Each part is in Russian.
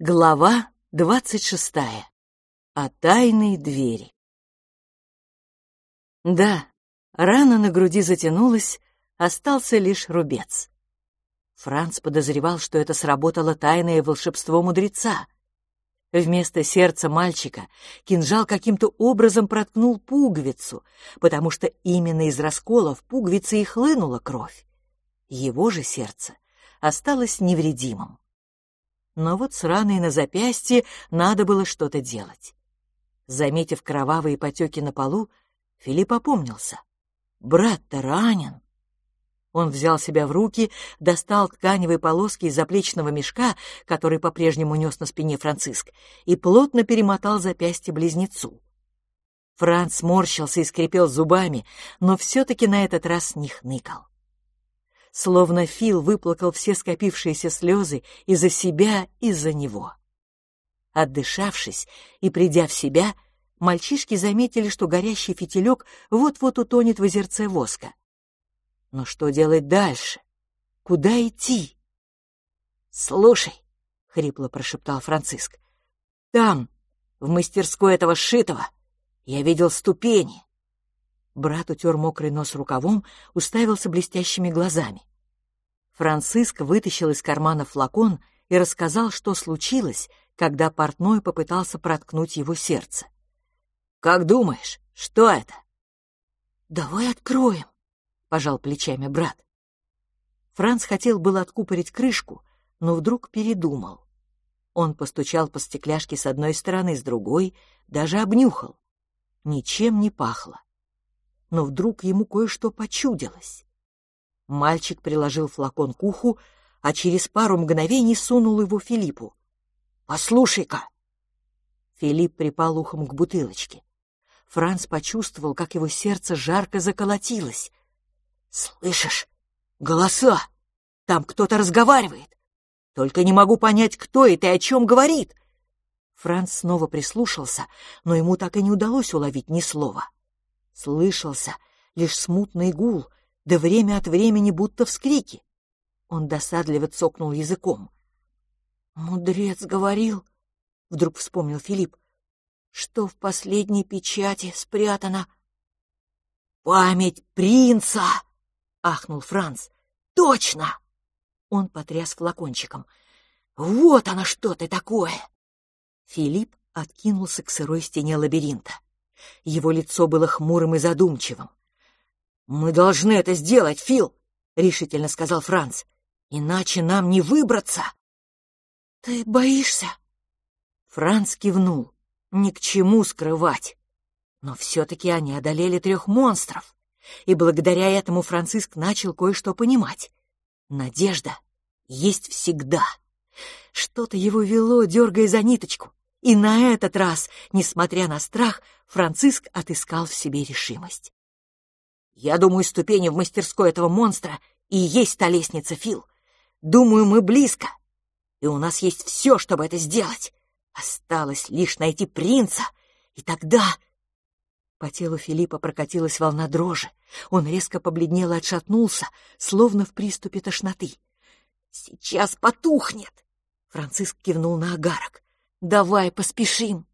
Глава двадцать шестая. О тайной двери. Да, рана на груди затянулась, остался лишь рубец. Франц подозревал, что это сработало тайное волшебство мудреца. Вместо сердца мальчика кинжал каким-то образом проткнул пуговицу, потому что именно из расколов пуговицы и хлынула кровь. Его же сердце осталось невредимым. Но вот с раной на запястье надо было что-то делать. Заметив кровавые потеки на полу, Филипп опомнился. Брат-то ранен. Он взял себя в руки, достал тканевые полоски из заплечного мешка, который по-прежнему нес на спине Франциск, и плотно перемотал запястье близнецу. Франц морщился и скрипел зубами, но все-таки на этот раз не хныкал словно Фил выплакал все скопившиеся слезы из-за себя и за него. Отдышавшись и придя в себя, мальчишки заметили, что горящий фитилек вот-вот утонет в озерце воска. Но что делать дальше? Куда идти? «Слушай», — хрипло прошептал Франциск, — «там, в мастерской этого шитого, я видел ступени». Брат утер мокрый нос рукавом, уставился блестящими глазами. Франциск вытащил из кармана флакон и рассказал, что случилось, когда портной попытался проткнуть его сердце. «Как думаешь, что это?» «Давай откроем», — пожал плечами брат. Франц хотел было откупорить крышку, но вдруг передумал. Он постучал по стекляшке с одной стороны, с другой, даже обнюхал. Ничем не пахло. Но вдруг ему кое-что почудилось. Мальчик приложил флакон к уху, а через пару мгновений сунул его Филиппу. «Послушай-ка!» Филипп припал ухом к бутылочке. Франц почувствовал, как его сердце жарко заколотилось. «Слышишь? Голоса! Там кто-то разговаривает! Только не могу понять, кто это и о чем говорит!» Франц снова прислушался, но ему так и не удалось уловить ни слова. Слышался лишь смутный гул, да время от времени будто вскрики. Он досадливо цокнул языком. «Мудрец говорил», — вдруг вспомнил Филипп, «что в последней печати спрятано...» «Память принца!» — ахнул Франц. «Точно!» Он потряс флакончиком. «Вот оно что-то такое!» Филипп откинулся к сырой стене лабиринта. Его лицо было хмурым и задумчивым. «Мы должны это сделать, Фил!» — решительно сказал Франц. «Иначе нам не выбраться!» «Ты боишься?» Франц кивнул. «Ни к чему скрывать!» Но все-таки они одолели трех монстров, и благодаря этому Франциск начал кое-что понимать. Надежда есть всегда. Что-то его вело, дергая за ниточку, и на этот раз, несмотря на страх, Франциск отыскал в себе решимость. Я думаю, ступени в мастерской этого монстра и есть та лестница, Фил. Думаю, мы близко. И у нас есть все, чтобы это сделать. Осталось лишь найти принца, и тогда... По телу Филиппа прокатилась волна дрожи. Он резко побледнел и отшатнулся, словно в приступе тошноты. «Сейчас потухнет!» Франциск кивнул на агарок. «Давай, поспешим!»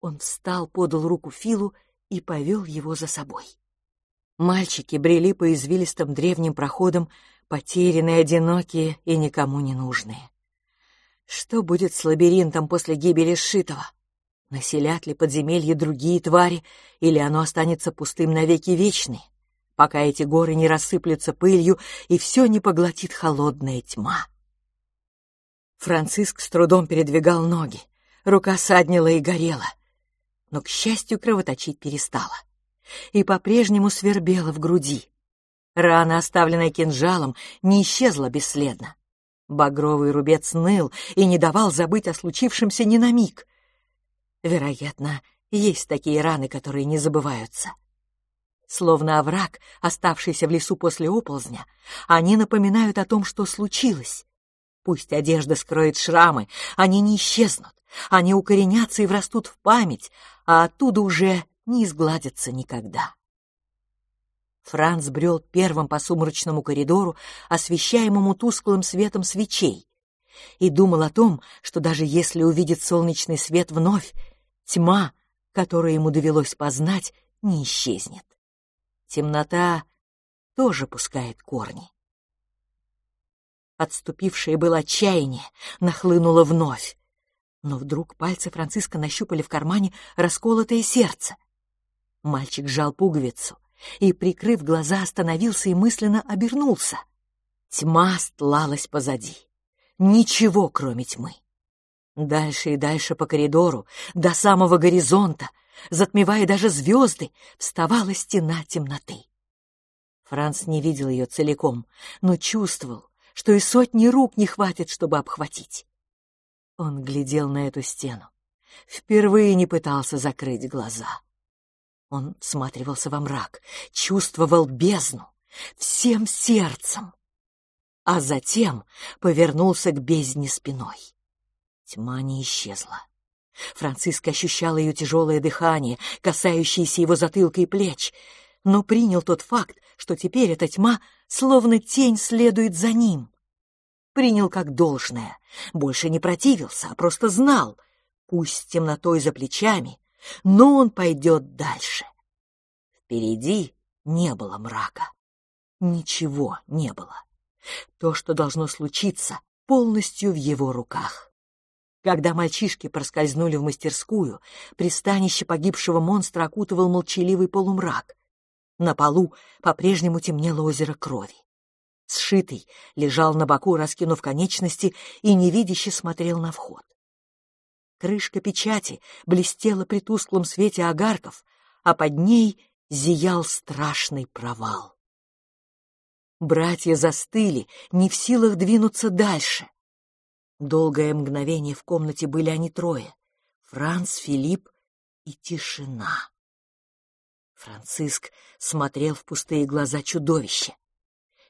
Он встал, подал руку Филу и повел его за собой. Мальчики брели по извилистым древним проходам, потерянные, одинокие и никому не нужные. Что будет с лабиринтом после гибели Сшитого? Населят ли подземелье другие твари, или оно останется пустым навеки вечный, пока эти горы не рассыплются пылью и все не поглотит холодная тьма? Франциск с трудом передвигал ноги, рука саднила и горела, но, к счастью, кровоточить перестала и по-прежнему свербела в груди. Рана, оставленная кинжалом, не исчезла бесследно. Багровый рубец ныл и не давал забыть о случившемся ни на миг. Вероятно, есть такие раны, которые не забываются. Словно овраг, оставшийся в лесу после оползня, они напоминают о том, что случилось. Пусть одежда скроет шрамы, они не исчезнут, они укоренятся и врастут в память, а оттуда уже не изгладятся никогда. Франц брел первым по сумрачному коридору, освещаемому тусклым светом свечей. и думал о том, что даже если увидит солнечный свет вновь, тьма, которую ему довелось познать, не исчезнет. Темнота тоже пускает корни. Отступившее было отчаяние нахлынуло вновь. Но вдруг пальцы Франциска нащупали в кармане расколотое сердце. Мальчик сжал пуговицу и, прикрыв глаза, остановился и мысленно обернулся. Тьма стлалась позади. Ничего, кроме тьмы. Дальше и дальше по коридору, до самого горизонта, затмевая даже звезды, вставала стена темноты. Франц не видел ее целиком, но чувствовал, что и сотни рук не хватит, чтобы обхватить. Он глядел на эту стену. Впервые не пытался закрыть глаза. Он всматривался во мрак, чувствовал бездну всем сердцем, а затем повернулся к бездне спиной. Тьма не исчезла. Франциск ощущал ее тяжелое дыхание, касающееся его затылка и плеч, но принял тот факт, что теперь эта тьма, словно тень, следует за ним. Принял как должное, больше не противился, а просто знал, пусть темнотой за плечами, но он пойдет дальше. Впереди не было мрака. Ничего не было. То, что должно случиться, полностью в его руках. Когда мальчишки проскользнули в мастерскую, пристанище погибшего монстра окутывал молчаливый полумрак. На полу по-прежнему темнело озеро крови. Сшитый лежал на боку, раскинув конечности, и невидяще смотрел на вход. Крышка печати блестела при тусклом свете огарков, а под ней зиял страшный провал. Братья застыли, не в силах двинуться дальше. Долгое мгновение в комнате были они трое — Франц, Филипп и тишина. Франциск смотрел в пустые глаза чудовища.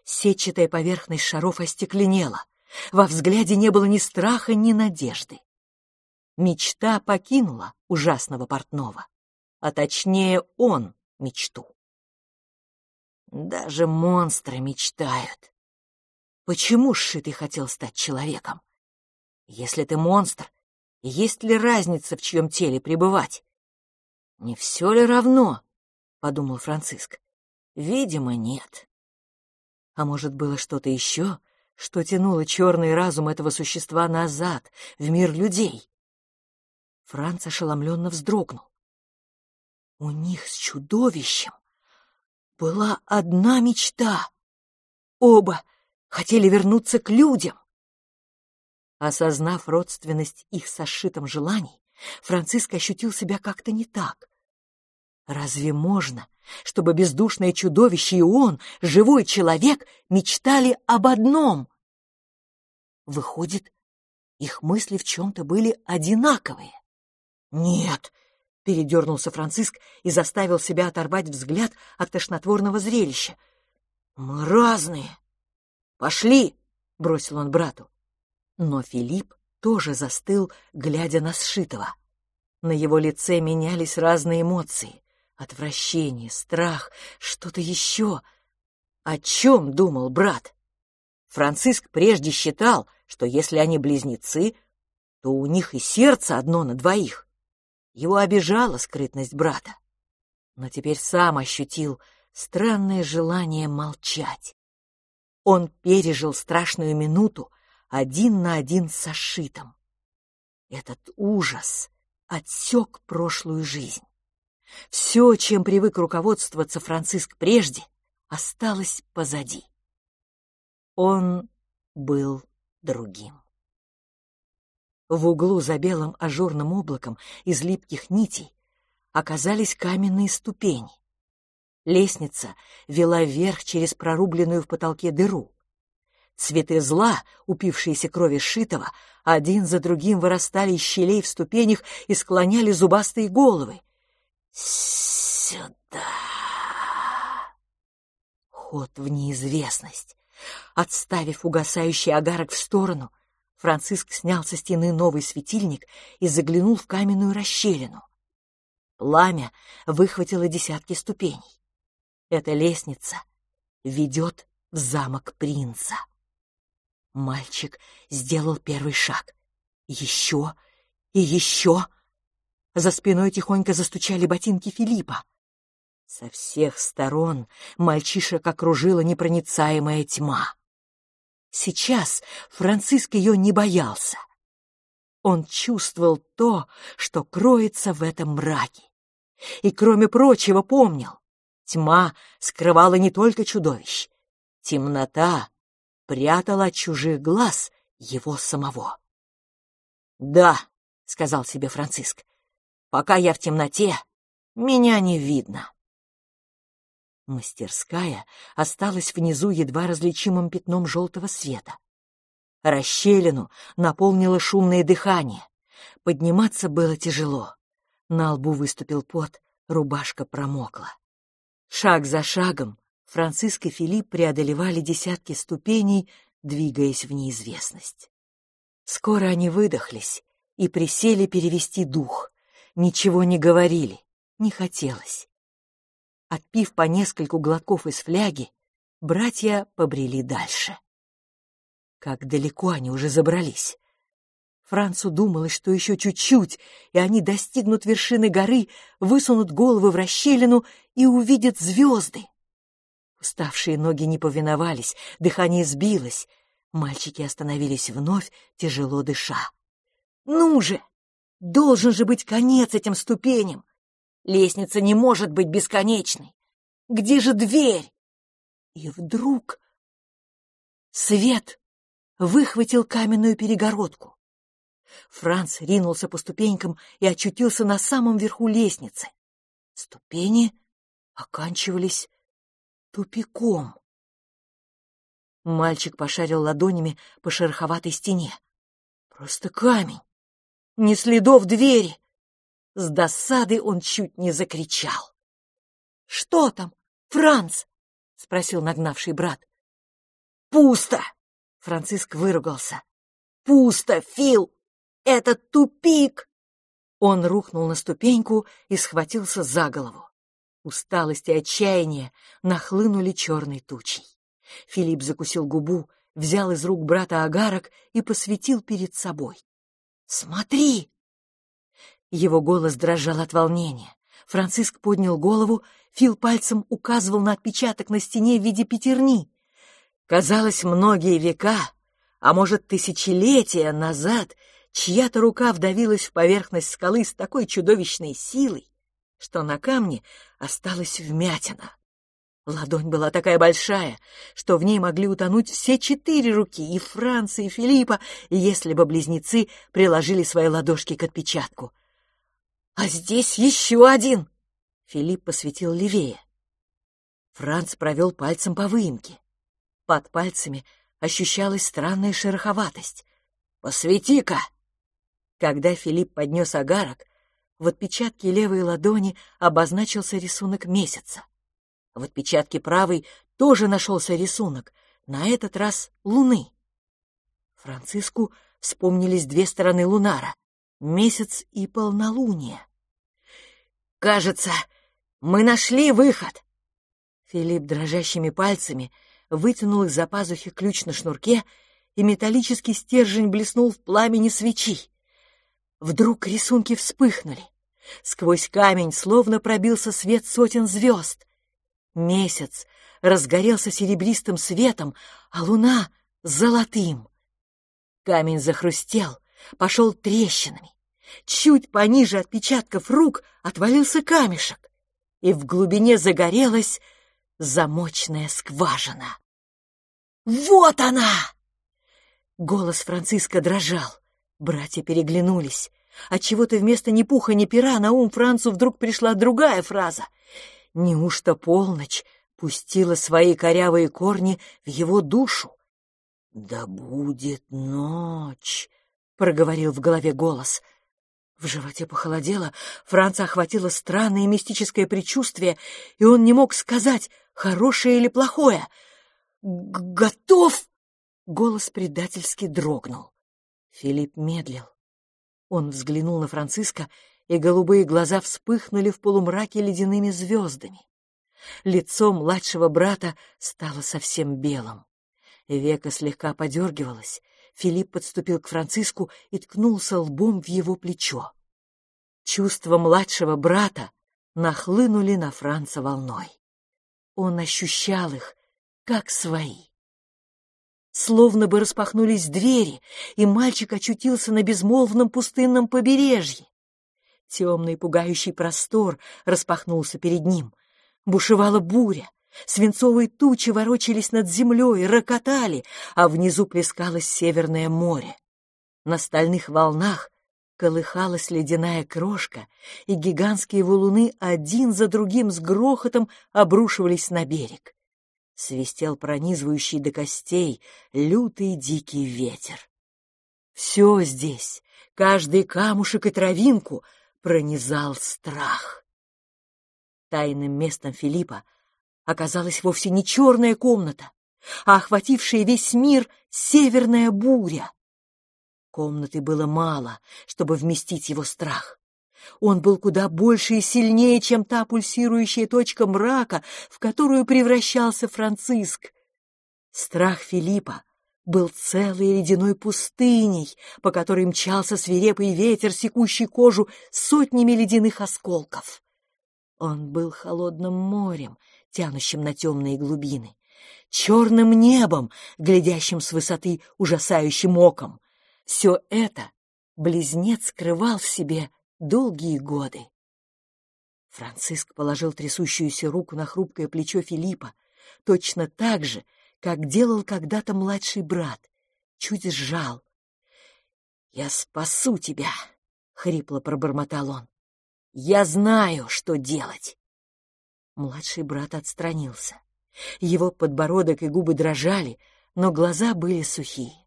Сетчатая поверхность шаров остекленела. Во взгляде не было ни страха, ни надежды. Мечта покинула ужасного портного, а точнее он мечту. Даже монстры мечтают. Почему Шитый хотел стать человеком? Если ты монстр, есть ли разница, в чьем теле пребывать? Не все ли равно? — подумал Франциск. Видимо, нет. А может, было что-то еще, что тянуло черный разум этого существа назад, в мир людей? Франц ошеломленно вздрогнул. У них с чудовищем была одна мечта. Оба хотели вернуться к людям. Осознав родственность их сошитым желаний, Франциск ощутил себя как-то не так. Разве можно, чтобы бездушное чудовище и он, живой человек, мечтали об одном? Выходит, их мысли в чем-то были одинаковые. Нет, — передернулся Франциск и заставил себя оторвать взгляд от тошнотворного зрелища. «Мы разные!» «Пошли!» — бросил он брату. Но Филипп тоже застыл, глядя на сшитого. На его лице менялись разные эмоции. Отвращение, страх, что-то еще. О чем думал брат? Франциск прежде считал, что если они близнецы, то у них и сердце одно на двоих. Его обижала скрытность брата. Но теперь сам ощутил странное желание молчать. Он пережил страшную минуту один на один с Сашитом. Этот ужас отсек прошлую жизнь. Все, чем привык руководствоваться Франциск прежде, осталось позади. Он был другим. В углу за белым ажурным облаком из липких нитей оказались каменные ступени. Лестница вела вверх через прорубленную в потолке дыру. Цветы зла, упившиеся крови Шитова, один за другим вырастали из щелей в ступенях и склоняли зубастые головы. «Сюда!» Ход в неизвестность. Отставив угасающий агарок в сторону, Франциск снял со стены новый светильник и заглянул в каменную расщелину. Пламя выхватило десятки ступеней. Эта лестница ведет в замок принца. Мальчик сделал первый шаг. Еще и еще. За спиной тихонько застучали ботинки Филиппа. Со всех сторон мальчишек окружила непроницаемая тьма. Сейчас Франциск ее не боялся. Он чувствовал то, что кроется в этом мраке. И, кроме прочего, помнил, тьма скрывала не только чудовищ. Темнота прятала от чужих глаз его самого. «Да», — сказал себе Франциск, — «пока я в темноте, меня не видно». Мастерская осталась внизу едва различимым пятном желтого света. Расщелину наполнило шумное дыхание. Подниматься было тяжело. На лбу выступил пот, рубашка промокла. Шаг за шагом Франциск и Филипп преодолевали десятки ступеней, двигаясь в неизвестность. Скоро они выдохлись и присели перевести дух. Ничего не говорили, не хотелось. Отпив по нескольку глотков из фляги, братья побрели дальше. Как далеко они уже забрались. Францу думалось, что еще чуть-чуть, и они достигнут вершины горы, высунут головы в расщелину и увидят звезды. Уставшие ноги не повиновались, дыхание сбилось. Мальчики остановились вновь, тяжело дыша. «Ну же! Должен же быть конец этим ступеням! Лестница не может быть бесконечной! Где же дверь?» И вдруг свет выхватил каменную перегородку. Франц ринулся по ступенькам и очутился на самом верху лестницы. Ступени оканчивались тупиком. Мальчик пошарил ладонями по шероховатой стене. Просто камень. Ни следов двери. С досады он чуть не закричал. — Что там, Франц? — спросил нагнавший брат. — Пусто! Франциск выругался. «Пусто, Фил! Это тупик!» Он рухнул на ступеньку и схватился за голову. Усталость и отчаяние нахлынули черной тучей. Филипп закусил губу, взял из рук брата агарок и посветил перед собой. «Смотри!» Его голос дрожал от волнения. Франциск поднял голову, Фил пальцем указывал на отпечаток на стене в виде пятерни. Казалось, многие века, а может, тысячелетия назад, чья-то рука вдавилась в поверхность скалы с такой чудовищной силой, что на камне осталась вмятина. Ладонь была такая большая, что в ней могли утонуть все четыре руки, и Франца, и Филиппа, если бы близнецы приложили свои ладошки к отпечатку. «А здесь еще один!» Филипп посветил левее. Франц провел пальцем по выемке. Под пальцами ощущалась странная шероховатость. «Посвети-ка!» Когда Филипп поднес агарок, в отпечатке левой ладони обозначился рисунок месяца. В отпечатке правой тоже нашелся рисунок, на этот раз луны. Франциску вспомнились две стороны лунара — месяц и полнолуние. «Кажется, мы нашли выход!» Филипп дрожащими пальцами — вытянул из-за пазухи ключ на шнурке, и металлический стержень блеснул в пламени свечи. Вдруг рисунки вспыхнули. Сквозь камень словно пробился свет сотен звезд. Месяц разгорелся серебристым светом, а луна — золотым. Камень захрустел, пошел трещинами. Чуть пониже отпечатков рук отвалился камешек, и в глубине загорелась замочная скважина. «Вот она!» Голос Франциска дрожал. Братья переглянулись. Отчего-то вместо ни пуха, ни пера на ум Францу вдруг пришла другая фраза. Неужто полночь пустила свои корявые корни в его душу? «Да будет ночь!» — проговорил в голове голос. В животе похолодело, Франца охватило странное мистическое предчувствие, и он не мог сказать, хорошее или плохое. «Готов!» — голос предательски дрогнул. Филипп медлил. Он взглянул на Франциска, и голубые глаза вспыхнули в полумраке ледяными звездами. Лицо младшего брата стало совсем белым. Века слегка подергивалась. Филипп подступил к Франциску и ткнулся лбом в его плечо. Чувства младшего брата нахлынули на Франца волной. Он ощущал их, как свои. Словно бы распахнулись двери, и мальчик очутился на безмолвном пустынном побережье. Темный пугающий простор распахнулся перед ним. Бушевала буря, Свинцовые тучи ворочались над землей, рокотали, а внизу плескалось Северное море. На стальных волнах колыхалась ледяная крошка, и гигантские валуны один за другим с грохотом обрушивались на берег. Свистел пронизывающий до костей лютый дикий ветер. Все здесь, каждый камушек и травинку пронизал страх. Тайным местом Филиппа оказалась вовсе не черная комната, а охватившая весь мир северная буря. Комнаты было мало, чтобы вместить его страх. Он был куда больше и сильнее, чем та пульсирующая точка мрака, в которую превращался Франциск. Страх Филиппа был целой ледяной пустыней, по которой мчался свирепый ветер, секущий кожу сотнями ледяных осколков. Он был холодным морем, тянущим на темные глубины, черным небом, глядящим с высоты ужасающим оком. Все это близнец скрывал в себе долгие годы. Франциск положил трясущуюся руку на хрупкое плечо Филиппа, точно так же, как делал когда-то младший брат, чуть сжал. «Я спасу тебя!» — хрипло пробормотал он. «Я знаю, что делать!» Младший брат отстранился. Его подбородок и губы дрожали, но глаза были сухие.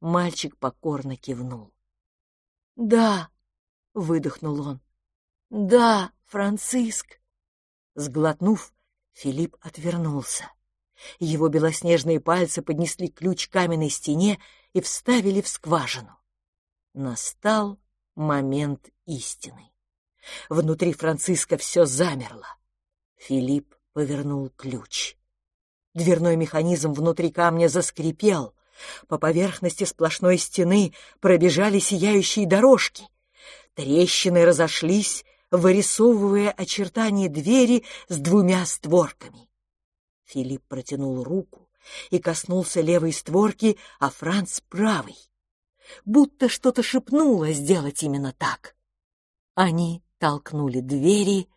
Мальчик покорно кивнул. «Да», — выдохнул он, — «да, Франциск». Сглотнув, Филипп отвернулся. Его белоснежные пальцы поднесли ключ к каменной стене и вставили в скважину. Настал момент истины. Внутри Франциска все замерло. Филипп повернул ключ. Дверной механизм внутри камня заскрипел. По поверхности сплошной стены пробежали сияющие дорожки. Трещины разошлись, вырисовывая очертания двери с двумя створками. Филипп протянул руку и коснулся левой створки, а Франц — правой. Будто что-то шепнуло сделать именно так. Они толкнули двери,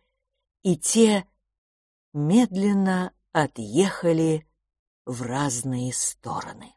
и те медленно отъехали в разные стороны.